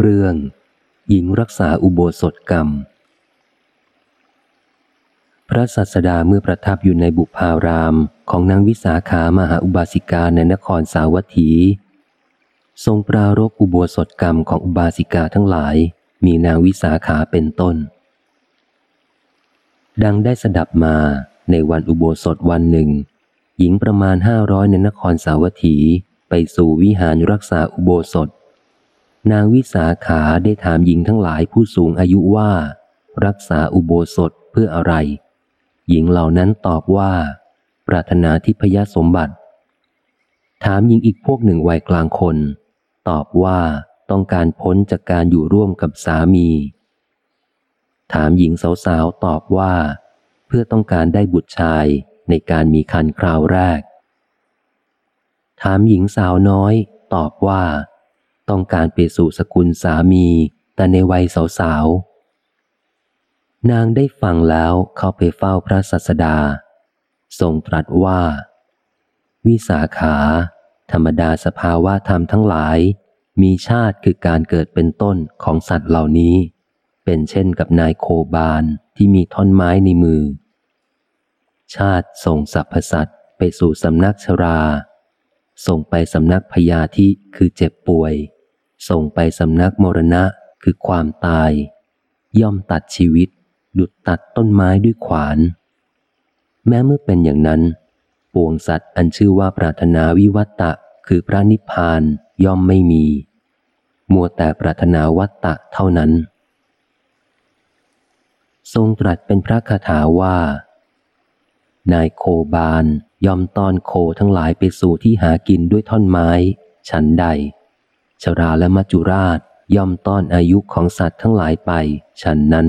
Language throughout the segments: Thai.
เรื่องหญิงรักษาอุโบสถกรรม พระสัสดาเมื่อประทับอยู่ในบุพารามของนางวิสาขามหาอุบาสิกาในนครสาวัตถี ทรงปรารบอุโบสถกรรมของอุบาสิกาทั้งหลาย มีนางวิสาขาเป็นต้น ดังได้สดับมาในวันอุโบสถวันหนึ่ง หญิงประมาณห้าร้อยในนครสาวัตถีไปสู่วิหารรักษาอุโบสถ นางวิสาขาได้ถามหญิงทั้งหลายผู้สูงอายุว่า รักษาอุโบสถเพื่ออะไร หญิงเหล่านั้นตอบว่า ปรารถนาทิพยสมบัติ ถามหญิงอีกพวกหนึ่งวัยกลางคน ตอบว่าต้องการพ้นจากการอยู่ร่วมกับสามี ถามหญิงสาวๆตอบว่า เพื่อต้องการได้บุตรชายในการมีคันคราวแรก ถามหญิงสาวน้อย ตอบว่า ต้องการไปสู่สกุลสามี แต่ในวัยสาวๆ นางได้ฟังแล้วเข้าไปเฝ้าพระสัสดา ทรงตรัสว่า วิสาขา ธรรมดาสภาวะธรรมทั้งหลาย มีชาติคือการเกิดเป็นต้นของสัตว์เหล่านี้ เป็นเช่นกับนายโคบานที่มีท่อนไม้ในมือ ชาติส่งสรรพสัตว์ไปสู่สำนักชราส่งไปสำนักพยาธิคือเจ็บป่วย ส่งไปสำนักมรณะคือความตาย ย่อมตัดชีวิต ดุดตัดต้นไม้ด้วยขวาน แม้เมื่อเป็นอย่างนั้น ปวงสัตว์อันชื่อว่าปรารถนาวิวัตตะคือพระนิพพานย่อมไม่มี มัวแต่ปรารถนาวัตตะเท่านั้น ทรงตรัสเป็นพระคาถาว่า นายโคบานยอมต้อนโคทั้งหลายไปสู่ที่หากินด้วยท่อนไม้ ฉันใด ชราและมัจจุราชย่อมต้อนอายุของสัตว์ทั้งหลายไป ฉันนั้น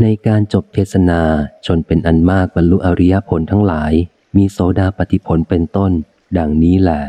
ในการจบเทศนาชนเป็นอันมากบรรลุอริยผลทั้งหลาย มีโสดาปฏิผลเป็นต้น ดังนี้แหละ